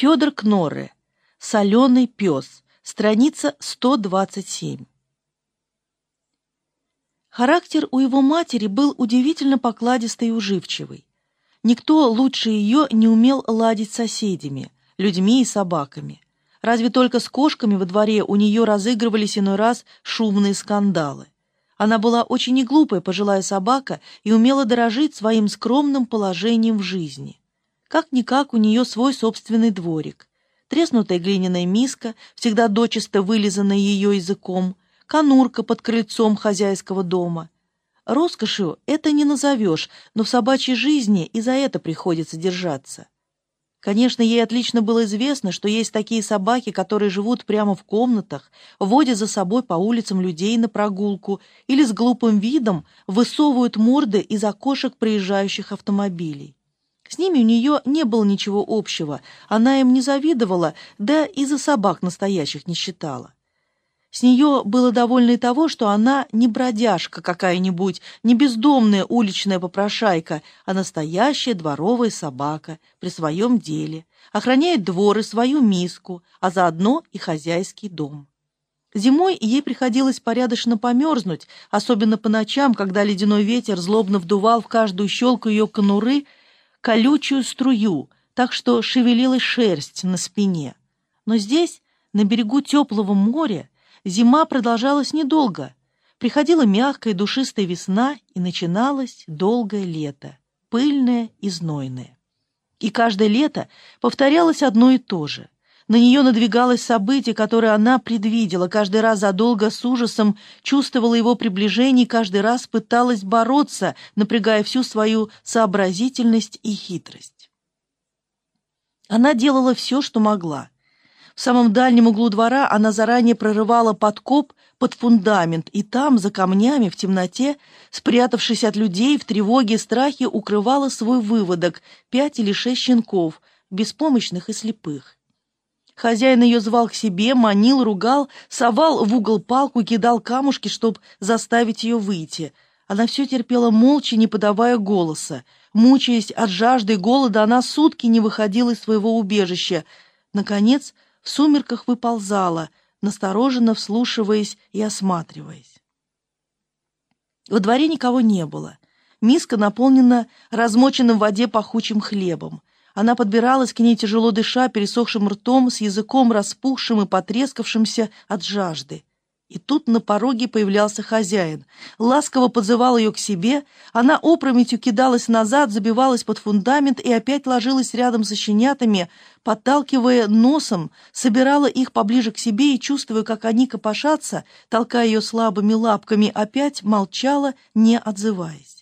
Федор Кнорре. Соленый пес. Страница 127. Характер у его матери был удивительно покладистый и уживчивый. Никто лучше ее не умел ладить с соседями, людьми и собаками. Разве только с кошками во дворе у нее разыгрывались иной раз шумные скандалы. Она была очень неглупая пожилая собака и умела дорожить своим скромным положением в жизни. Как-никак у нее свой собственный дворик. Треснутая глиняная миска, всегда дочисто вылизанная ее языком, конурка под крыльцом хозяйского дома. Роскошью это не назовешь, но в собачьей жизни и за это приходится держаться. Конечно, ей отлично было известно, что есть такие собаки, которые живут прямо в комнатах, водят за собой по улицам людей на прогулку или с глупым видом высовывают морды из окошек проезжающих автомобилей. С ними у нее не было ничего общего, она им не завидовала, да и за собак настоящих не считала. С нее было довольно и того, что она не бродяжка какая-нибудь, не бездомная уличная попрошайка, а настоящая дворовая собака при своем деле, охраняет двор и свою миску, а заодно и хозяйский дом. Зимой ей приходилось порядочно померзнуть, особенно по ночам, когда ледяной ветер злобно вдувал в каждую щелку ее конуры колючую струю, так что шевелилась шерсть на спине. Но здесь, на берегу теплого моря, Зима продолжалась недолго. Приходила мягкая душистая весна, и начиналось долгое лето, пыльное и знойное. И каждое лето повторялось одно и то же. На нее надвигалось событие, которое она предвидела, каждый раз задолго с ужасом чувствовала его приближение каждый раз пыталась бороться, напрягая всю свою сообразительность и хитрость. Она делала все, что могла. В самом дальнем углу двора она заранее прорывала подкоп под фундамент, и там, за камнями, в темноте, спрятавшись от людей, в тревоге и страхе, укрывала свой выводок, пять или шесть щенков, беспомощных и слепых. Хозяин ее звал к себе, манил, ругал, совал в угол палку, кидал камушки, чтобы заставить ее выйти. Она все терпела молча, не подавая голоса. Мучаясь от жажды и голода, она сутки не выходила из своего убежища. Наконец, в сумерках выползала, настороженно вслушиваясь и осматриваясь. Во дворе никого не было. Миска наполнена размоченным в воде пахучим хлебом. Она подбиралась к ней, тяжело дыша, пересохшим ртом, с языком распухшим и потрескавшимся от жажды. И тут на пороге появлялся хозяин. Ласково подзывал ее к себе, она опрометью кидалась назад, забивалась под фундамент и опять ложилась рядом со щенятами, подталкивая носом, собирала их поближе к себе и, чувствуя, как они копошатся, толкая ее слабыми лапками, опять молчала, не отзываясь.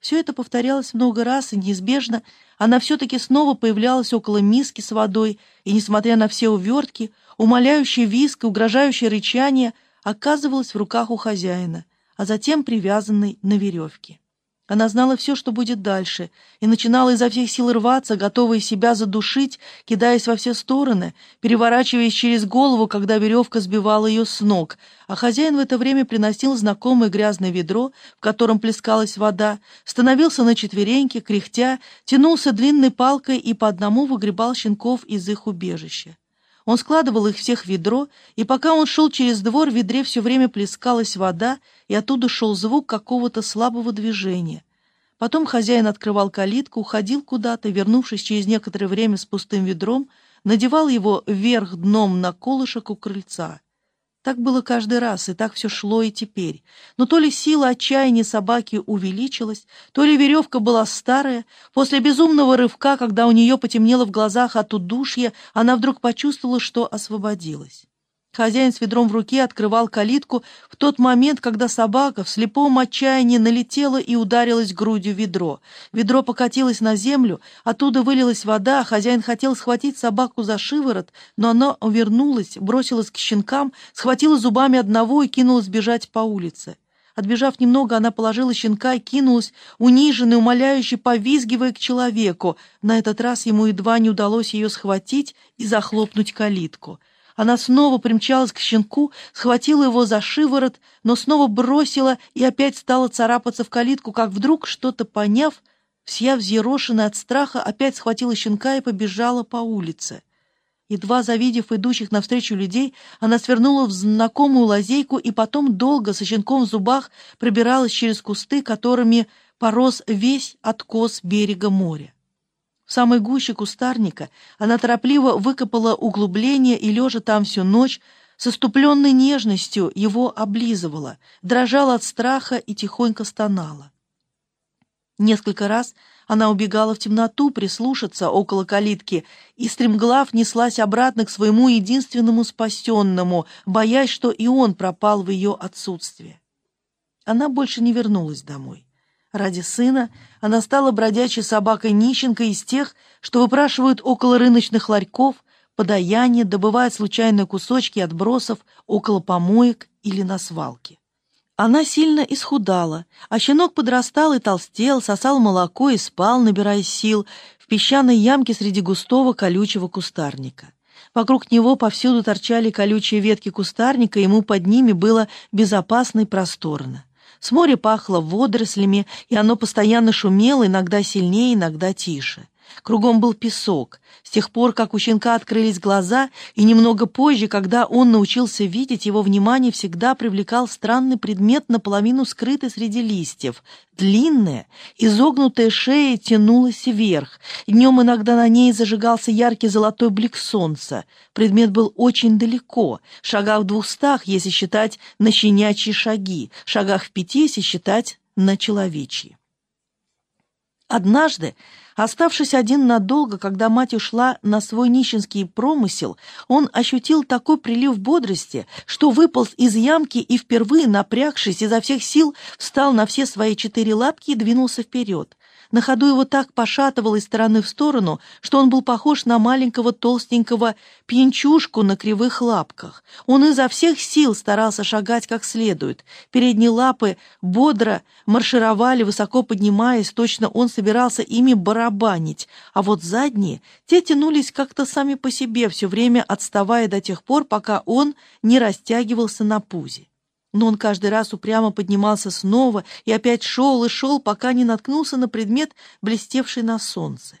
Все это повторялось много раз, и неизбежно она все-таки снова появлялась около миски с водой, и, несмотря на все увертки, умоляющие виск и угрожающее рычание — оказывалась в руках у хозяина, а затем привязанной на веревке. Она знала все, что будет дальше, и начинала изо всех сил рваться, готовая себя задушить, кидаясь во все стороны, переворачиваясь через голову, когда веревка сбивала ее с ног, а хозяин в это время приносил знакомое грязное ведро, в котором плескалась вода, становился на четвереньки, кряхтя, тянулся длинной палкой и по одному выгребал щенков из их убежища. Он складывал их всех в ведро, и пока он шел через двор, в ведре все время плескалась вода, и оттуда шел звук какого-то слабого движения. Потом хозяин открывал калитку, уходил куда-то, вернувшись через некоторое время с пустым ведром, надевал его вверх дном на колышек у крыльца. Так было каждый раз, и так все шло и теперь. Но то ли сила отчаяния собаки увеличилась, то ли веревка была старая. После безумного рывка, когда у нее потемнело в глазах от удушья, она вдруг почувствовала, что освободилась. Хозяин с ведром в руке открывал калитку в тот момент, когда собака в слепом отчаянии налетела и ударилась грудью в ведро. Ведро покатилось на землю, оттуда вылилась вода, хозяин хотел схватить собаку за шиворот, но она увернулась, бросилась к щенкам, схватила зубами одного и кинулась бежать по улице. Отбежав немного, она положила щенка и кинулась, униженный, умоляюще повизгивая к человеку. На этот раз ему едва не удалось ее схватить и захлопнуть калитку. Она снова примчалась к щенку, схватила его за шиворот, но снова бросила и опять стала царапаться в калитку, как вдруг, что-то поняв, вся взъерошенная от страха, опять схватила щенка и побежала по улице. Едва завидев идущих навстречу людей, она свернула в знакомую лазейку и потом долго со щенком в зубах пробиралась через кусты, которыми порос весь откос берега моря. В самой гуще кустарника она торопливо выкопала углубление и, лежа там всю ночь, с иступленной нежностью его облизывала, дрожала от страха и тихонько стонала. Несколько раз она убегала в темноту прислушаться около калитки и стремглав неслась обратно к своему единственному спасенному, боясь, что и он пропал в ее отсутствие. Она больше не вернулась домой. Ради сына она стала бродячей собакой-нищенкой из тех, что выпрашивают около рыночных ларьков, подаяние, добывают случайные кусочки отбросов около помоек или на свалке. Она сильно исхудала, а щенок подрастал и толстел, сосал молоко и спал, набирая сил, в песчаной ямке среди густого колючего кустарника. Вокруг него повсюду торчали колючие ветки кустарника, ему под ними было безопасно и просторно. С моря пахло водорослями, и оно постоянно шумело, иногда сильнее, иногда тише. Кругом был песок. С тех пор, как у щенка открылись глаза, и немного позже, когда он научился видеть, его внимание всегда привлекал странный предмет, наполовину скрытый среди листьев. Длинная, изогнутая шея тянулась вверх. Днем иногда на ней зажигался яркий золотой блик солнца. Предмет был очень далеко, шагах в двухстах, если считать на щенячьи шаги, шагах в пяти, если считать на человечьи. Однажды, оставшись один надолго, когда мать ушла на свой нищенский промысел, он ощутил такой прилив бодрости, что выполз из ямки и, впервые напрягшись изо всех сил, встал на все свои четыре лапки и двинулся вперед. На ходу его так пошатывало из стороны в сторону, что он был похож на маленького толстенького пьянчушку на кривых лапках. Он изо всех сил старался шагать как следует. Передние лапы бодро маршировали, высоко поднимаясь, точно он собирался ими барабанить, а вот задние, те тянулись как-то сами по себе, все время отставая до тех пор, пока он не растягивался на пузе. Но он каждый раз упрямо поднимался снова и опять шел и шел, пока не наткнулся на предмет, блестевший на солнце.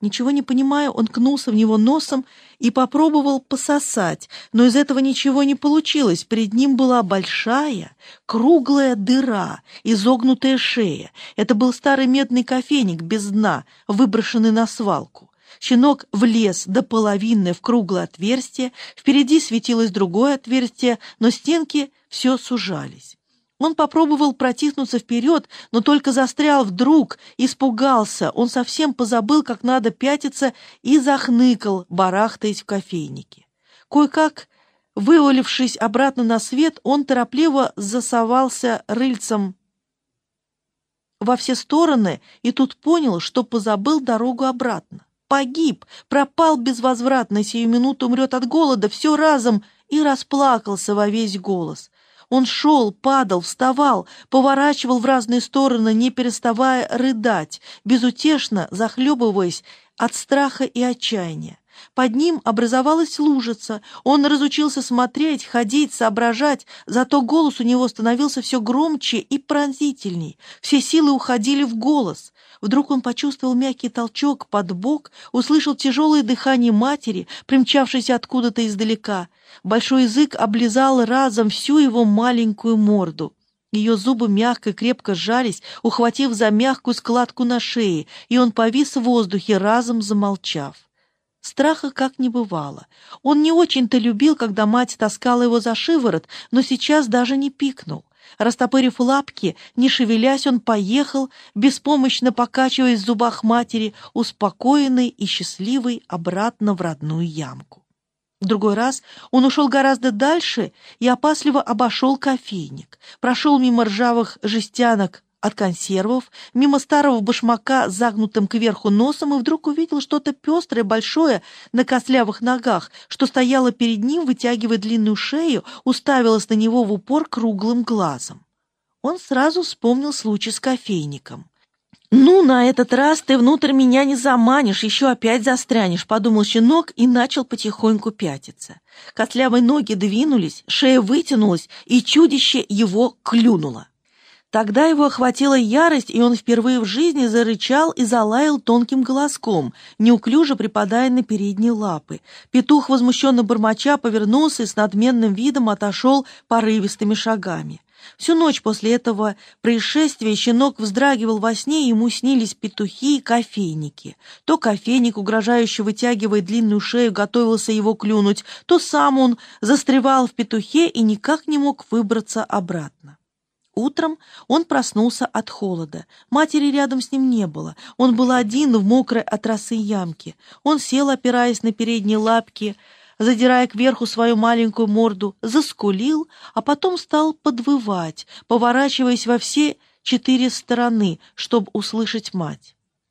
Ничего не понимая, он кнулся в него носом и попробовал пососать, но из этого ничего не получилось. Перед ним была большая, круглая дыра, изогнутая шея. Это был старый медный кофейник без дна, выброшенный на свалку. Щенок влез до половины в круглое отверстие, впереди светилось другое отверстие, но стенки все сужались. Он попробовал протиснуться вперед, но только застрял вдруг, испугался. Он совсем позабыл, как надо пятиться, и захныкал, барахтаясь в кофейнике. Кое-как, вывалившись обратно на свет, он торопливо засовался рыльцем во все стороны и тут понял, что позабыл дорогу обратно. Погиб, пропал безвозвратно, сию минуту умрет от голода, все разом, и расплакался во весь голос. Он шел, падал, вставал, поворачивал в разные стороны, не переставая рыдать, безутешно захлебываясь от страха и отчаяния. Под ним образовалась лужица. Он разучился смотреть, ходить, соображать, зато голос у него становился все громче и пронзительней. Все силы уходили в голос. Вдруг он почувствовал мягкий толчок под бок, услышал тяжелое дыхание матери, примчавшейся откуда-то издалека. Большой язык облизал разом всю его маленькую морду. Ее зубы мягко крепко сжались, ухватив за мягкую складку на шее, и он повис в воздухе, разом замолчав. Страха как не бывало. Он не очень-то любил, когда мать таскала его за шиворот, но сейчас даже не пикнул. Растопырив лапки, не шевелясь, он поехал, беспомощно покачиваясь в зубах матери, успокоенный и счастливый, обратно в родную ямку. В другой раз он ушел гораздо дальше и опасливо обошел кофейник, прошел мимо ржавых жестянок от консервов, мимо старого башмака с загнутым кверху носом и вдруг увидел что-то пестрое, большое, на костлявых ногах, что стояло перед ним, вытягивая длинную шею, уставилось на него в упор круглым глазом. Он сразу вспомнил случай с кофейником. «Ну, на этот раз ты внутрь меня не заманишь, еще опять застрянешь», — подумал щенок и начал потихоньку пятиться. Костлявые ноги двинулись, шея вытянулась, и чудище его клюнуло. Тогда его охватила ярость, и он впервые в жизни зарычал и залаял тонким голоском, неуклюже припадая на передние лапы. Петух, возмущенно бормоча, повернулся и с надменным видом отошел порывистыми шагами. Всю ночь после этого происшествия щенок вздрагивал во сне, и ему снились петухи и кофейники. То кофейник, угрожающе вытягивая длинную шею, готовился его клюнуть, то сам он застревал в петухе и никак не мог выбраться обратно. Утром он проснулся от холода. Матери рядом с ним не было. Он был один в мокрой от росы ямке. Он сел, опираясь на передние лапки, задирая кверху свою маленькую морду, заскулил, а потом стал подвывать, поворачиваясь во все четыре стороны, чтобы услышать мать.